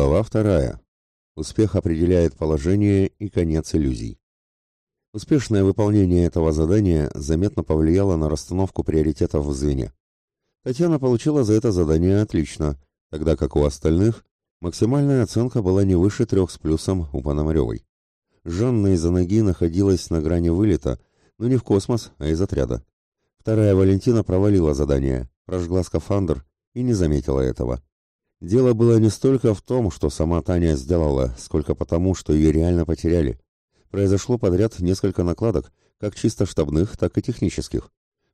Глава вторая. Успех определяет положение и конец иллюзий. Успешное выполнение этого задания заметно повлияло на расстановку приоритетов в звене. Татьяна получила за это задание отлично, тогда как у остальных максимальная оценка была не выше трех с плюсом у Пономаревой. Жанна из-за ноги находилась на грани вылета, но не в космос, а из отряда. Вторая Валентина провалила задание, прожгла скафандр и не заметила этого. Дело было не столько в том, что сама Таня сделала, сколько потому, что ее реально потеряли. Произошло подряд несколько накладок, как чисто штабных, так и технических.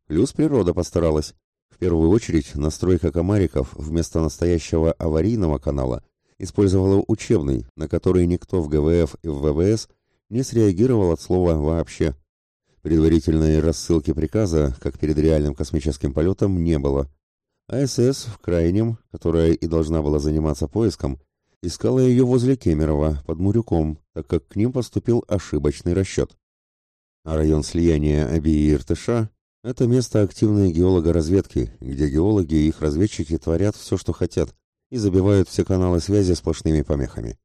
Плюс природа постаралась. В первую очередь, настройка комариков вместо настоящего аварийного канала использовала учебный, на который никто в ГВФ и в ВВС не среагировал от слова «вообще». Предварительной рассылки приказа, как перед реальным космическим полетом, не было. АСС в крайнем, которая и должна была заниматься поиском, искала ее возле Кемерово, под Мурюком, так как к ним поступил ошибочный расчет. А район слияния Аби и Иртыша – это место активной геологоразведки, где геологи и их разведчики творят все, что хотят, и забивают все каналы связи сплошными помехами.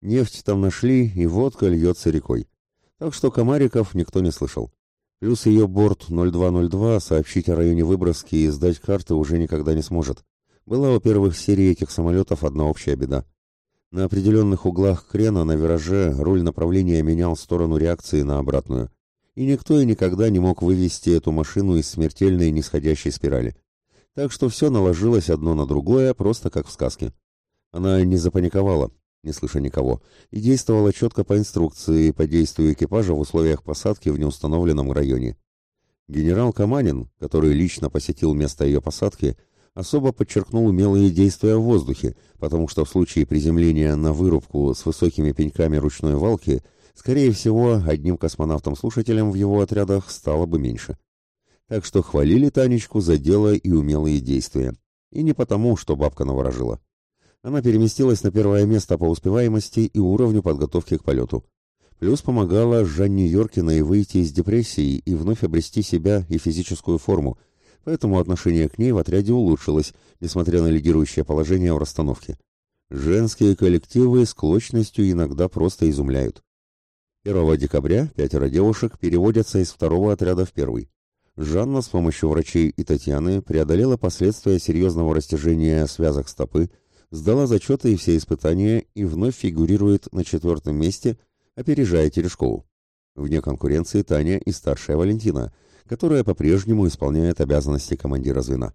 Нефть там нашли, и водка льется рекой. Так что комариков никто не слышал. Плюс ее борт 0202 сообщить о районе выброски и сдать карты уже никогда не сможет. Была у первых серий этих самолетов одна общая беда. На определенных углах крена на вираже руль направления менял сторону реакции на обратную. И никто и никогда не мог вывести эту машину из смертельной нисходящей спирали. Так что все наложилось одно на другое, просто как в сказке. Она не запаниковала, не слыша никого, и действовала четко по инструкции по действию экипажа в условиях посадки в неустановленном районе. Генерал Каманин, который лично посетил место ее посадки, особо подчеркнул умелые действия в воздухе, потому что в случае приземления на вырубку с высокими пеньками ручной валки, скорее всего, одним космонавтом-слушателем в его отрядах стало бы меньше. Так что хвалили Танечку за дело и умелые действия. И не потому, что бабка наворожила она переместилась на первое место по успеваемости и уровню подготовки к полету. Плюс помогала Жанне Йоркиной выйти из депрессии и вновь обрести себя и физическую форму, поэтому отношение к ней в отряде улучшилось, несмотря на лидирующее положение в расстановке. Женские коллективы с клочностью иногда просто изумляют. 1 декабря пятеро девушек переводятся из второго отряда в первый. Жанна с помощью врачей и Татьяны преодолела последствия серьезного растяжения связок стопы, сдала зачеты и все испытания и вновь фигурирует на четвертом месте, опережая Терешкову. Вне конкуренции Таня и старшая Валентина, которая по-прежнему исполняет обязанности командира звена.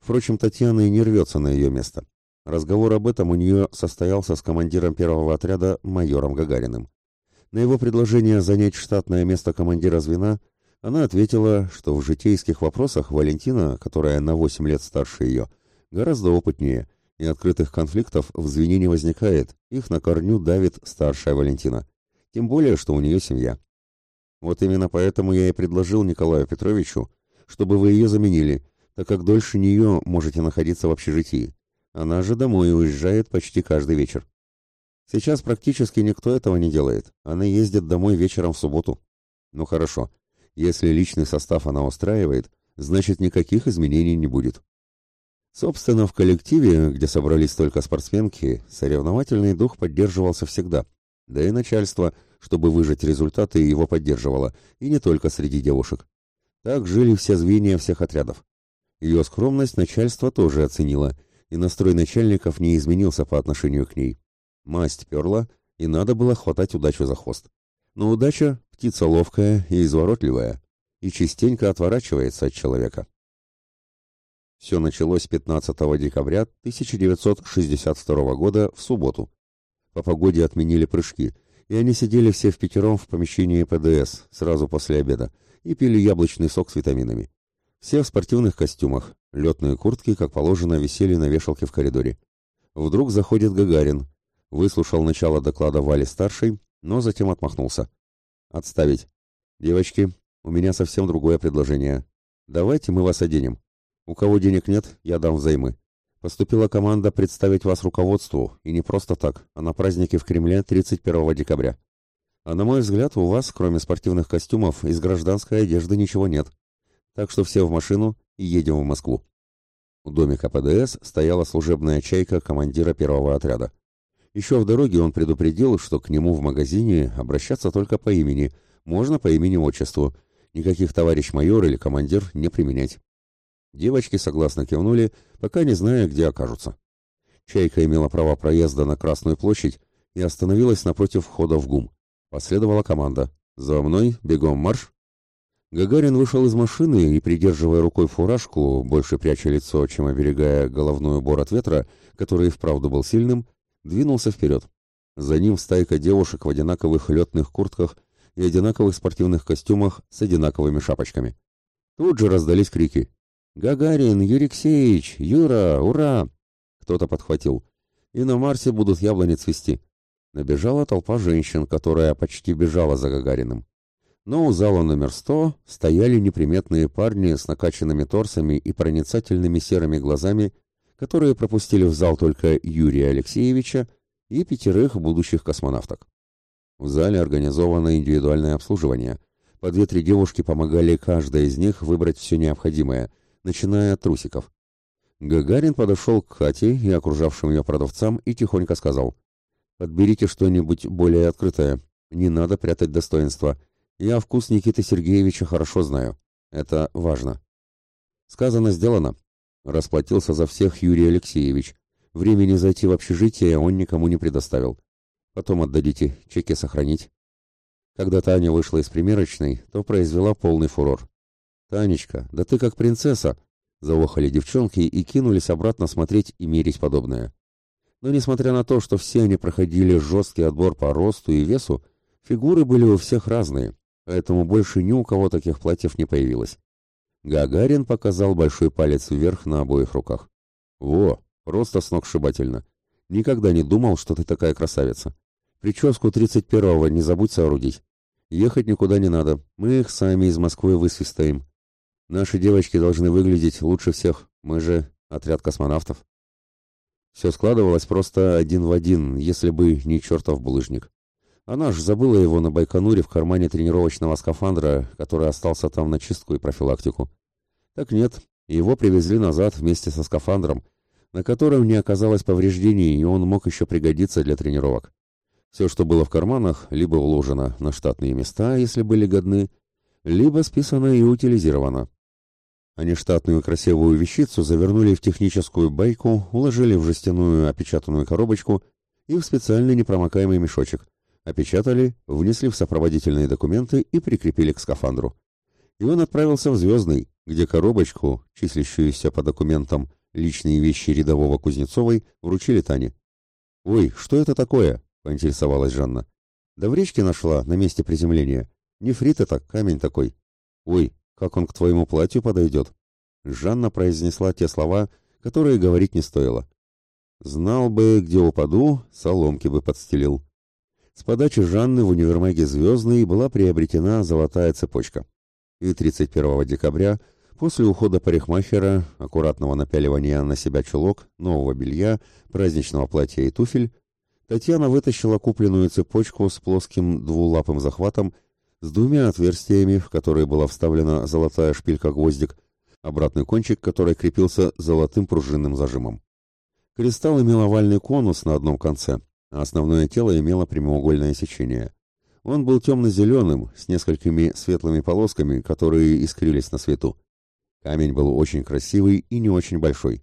Впрочем, Татьяна и не рвется на ее место. Разговор об этом у нее состоялся с командиром первого отряда майором Гагариным. На его предложение занять штатное место командира звена она ответила, что в житейских вопросах Валентина, которая на 8 лет старше ее, гораздо опытнее – и открытых конфликтов в звене не возникает, их на корню давит старшая Валентина. Тем более, что у нее семья. Вот именно поэтому я и предложил Николаю Петровичу, чтобы вы ее заменили, так как дольше нее можете находиться в общежитии. Она же домой уезжает почти каждый вечер. Сейчас практически никто этого не делает. Она ездит домой вечером в субботу. Ну хорошо. Если личный состав она устраивает, значит никаких изменений не будет. Собственно, в коллективе, где собрались только спортсменки, соревновательный дух поддерживался всегда. Да и начальство, чтобы выжать результаты, его поддерживало, и не только среди девушек. Так жили все звенья всех отрядов. Ее скромность начальство тоже оценило, и настрой начальников не изменился по отношению к ней. Масть перла, и надо было хватать удачу за хвост. Но удача – птица ловкая и изворотливая, и частенько отворачивается от человека. Все началось 15 декабря 1962 года в субботу. По погоде отменили прыжки, и они сидели все в пятером в помещении ПДС сразу после обеда и пили яблочный сок с витаминами. Все в спортивных костюмах, летные куртки, как положено, висели на вешалке в коридоре. Вдруг заходит Гагарин, выслушал начало доклада Вали-старшей, но затем отмахнулся. «Отставить. Девочки, у меня совсем другое предложение. Давайте мы вас оденем. У кого денег нет, я дам взаймы. Поступила команда представить вас руководству, и не просто так, а на празднике в Кремле 31 декабря. А на мой взгляд, у вас, кроме спортивных костюмов, из гражданской одежды ничего нет. Так что все в машину и едем в Москву. У домика ПДС стояла служебная чайка командира первого отряда. Еще в дороге он предупредил, что к нему в магазине обращаться только по имени, можно по имени-отчеству, никаких товарищ майор или командир не применять. Девочки согласно кивнули, пока не зная, где окажутся. Чайка имела право проезда на Красную площадь и остановилась напротив входа в ГУМ. Последовала команда «За мной, бегом марш!». Гагарин вышел из машины и, придерживая рукой фуражку, больше пряча лицо, чем оберегая головной убор от ветра, который вправду был сильным, двинулся вперед. За ним стайка девушек в одинаковых летных куртках и одинаковых спортивных костюмах с одинаковыми шапочками. Тут же раздались крики. «Гагарин! Юриксеич! Юра! Ура!» Кто-то подхватил. «И на Марсе будут яблони цвести». Набежала толпа женщин, которая почти бежала за Гагариным. Но у зала номер сто стояли неприметные парни с накачанными торсами и проницательными серыми глазами, которые пропустили в зал только Юрия Алексеевича и пятерых будущих космонавток. В зале организовано индивидуальное обслуживание. По две-три девушки помогали каждой из них выбрать все необходимое, начиная от трусиков. Гагарин подошел к Хате и окружавшим ее продавцам и тихонько сказал, «Подберите что-нибудь более открытое. Не надо прятать достоинство. Я вкус Никиты Сергеевича хорошо знаю. Это важно». Сказано, сделано. Расплатился за всех Юрий Алексеевич. Времени зайти в общежитие он никому не предоставил. Потом отдадите, чеки сохранить. Когда Таня вышла из примерочной, то произвела полный фурор. «Танечка, да ты как принцесса!» Заохали девчонки и кинулись обратно смотреть и мерить подобное. Но несмотря на то, что все они проходили жесткий отбор по росту и весу, фигуры были у всех разные, поэтому больше ни у кого таких платьев не появилось. Гагарин показал большой палец вверх на обоих руках. «Во, просто сногсшибательно! Никогда не думал, что ты такая красавица!» Прическу тридцать первого не забудь соорудить. Ехать никуда не надо, мы их сами из Москвы высвистаем. Наши девочки должны выглядеть лучше всех, мы же отряд космонавтов. Все складывалось просто один в один, если бы не чертов булыжник. Она ж забыла его на Байконуре в кармане тренировочного скафандра, который остался там на чистку и профилактику. Так нет, его привезли назад вместе со скафандром, на котором не оказалось повреждений, и он мог еще пригодиться для тренировок. Все, что было в карманах, либо вложено на штатные места, если были годны, либо списано и утилизировано. Они штатную красивую вещицу завернули в техническую байку, уложили в жестяную опечатанную коробочку и в специальный непромокаемый мешочек. Опечатали, внесли в сопроводительные документы и прикрепили к скафандру. И он отправился в Звездный, где коробочку, числящуюся по документам личные вещи рядового Кузнецовой, вручили Тане. «Ой, что это такое?» поинтересовалась Жанна. Да в речке нашла, на месте приземления. Нефрит это, камень такой. Ой, как он к твоему платью подойдет. Жанна произнесла те слова, которые говорить не стоило. Знал бы, где упаду, соломки бы подстелил. С подачи Жанны в универмаге «Звездный» была приобретена золотая цепочка. И 31 декабря, после ухода парикмахера, аккуратного напяливания на себя чулок, нового белья, праздничного платья и туфель, Татьяна вытащила купленную цепочку с плоским двулапым захватом с двумя отверстиями, в которые была вставлена золотая шпилька-гвоздик, обратный кончик которой крепился золотым пружинным зажимом. Кристалл имел овальный конус на одном конце, а основное тело имело прямоугольное сечение. Он был темно-зеленым, с несколькими светлыми полосками, которые искрились на свету. Камень был очень красивый и не очень большой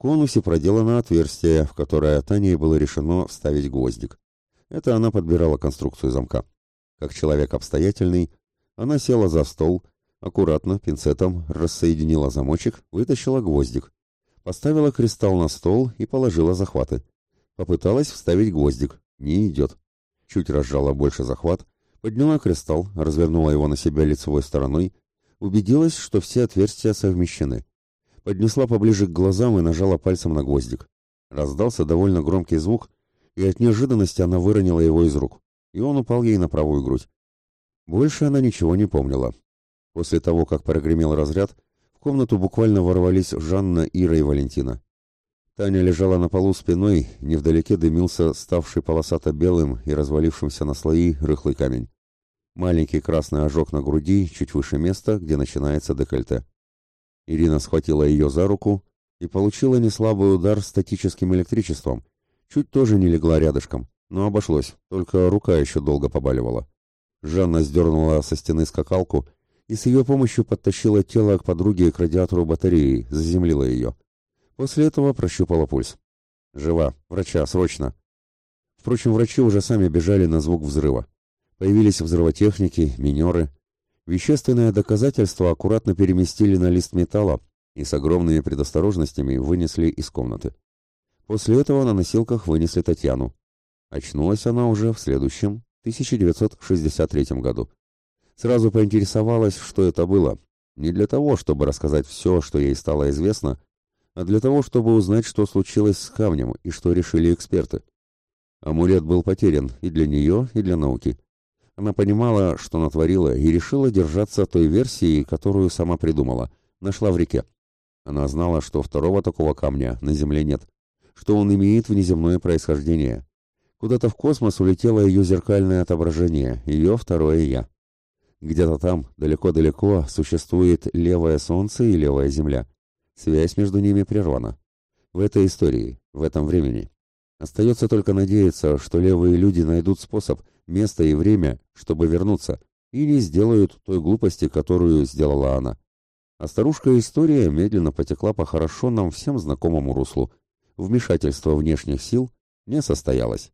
конусе проделано отверстие, в которое Таней было решено вставить гвоздик. Это она подбирала конструкцию замка. Как человек обстоятельный, она села за стол, аккуратно, пинцетом, рассоединила замочек, вытащила гвоздик. Поставила кристалл на стол и положила захваты. Попыталась вставить гвоздик. Не идет. Чуть разжала больше захват, подняла кристалл, развернула его на себя лицевой стороной, убедилась, что все отверстия совмещены поднесла поближе к глазам и нажала пальцем на гвоздик. Раздался довольно громкий звук, и от неожиданности она выронила его из рук, и он упал ей на правую грудь. Больше она ничего не помнила. После того, как прогремел разряд, в комнату буквально ворвались Жанна, Ира и Валентина. Таня лежала на полу спиной, невдалеке дымился ставший полосато-белым и развалившимся на слои рыхлый камень. Маленький красный ожог на груди, чуть выше места, где начинается декольте. Ирина схватила ее за руку и получила неслабый удар статическим электричеством, Чуть тоже не легла рядышком, но обошлось, только рука еще долго побаливала. Жанна сдернула со стены скакалку и с ее помощью подтащила тело к подруге к радиатору батареи, заземлила ее. После этого прощупала пульс. «Жива. Врача, срочно!» Впрочем, врачи уже сами бежали на звук взрыва. Появились взрывотехники, минеры. Вещественное доказательство аккуратно переместили на лист металла и с огромными предосторожностями вынесли из комнаты. После этого на носилках вынесли Татьяну. Очнулась она уже в следующем, 1963 году. Сразу поинтересовалась, что это было. Не для того, чтобы рассказать все, что ей стало известно, а для того, чтобы узнать, что случилось с камнем и что решили эксперты. Амулет был потерян и для нее, и для науки. Она понимала, что натворила, и решила держаться той версии, которую сама придумала, нашла в реке. Она знала, что второго такого камня на Земле нет, что он имеет внеземное происхождение. Куда-то в космос улетело ее зеркальное отображение, ее второе «я». Где-то там, далеко-далеко, существует левое Солнце и левая Земля. Связь между ними прервана. В этой истории, в этом времени. Остается только надеяться, что левые люди найдут способ, место и время, чтобы вернуться, и не сделают той глупости, которую сделала она. А старушка история медленно потекла по хорошо нам всем знакомому руслу. Вмешательство внешних сил не состоялось.